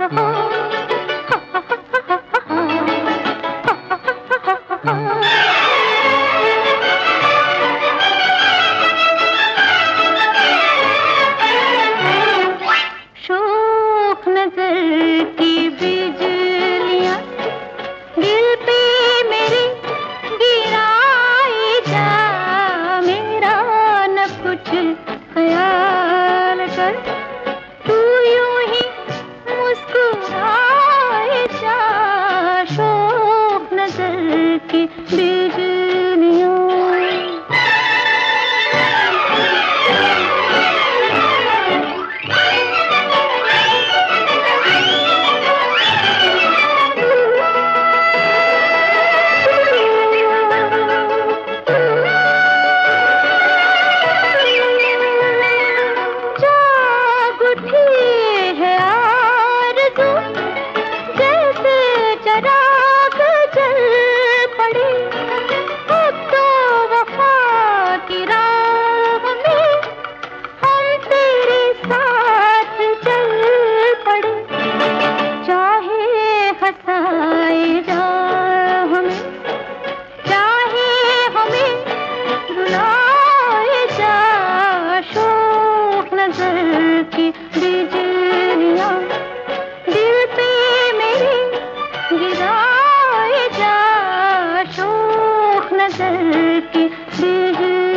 Oh. बीज की बिजलियाँ दिल पे मेरे गिराए जा शोक नज़र की बिजली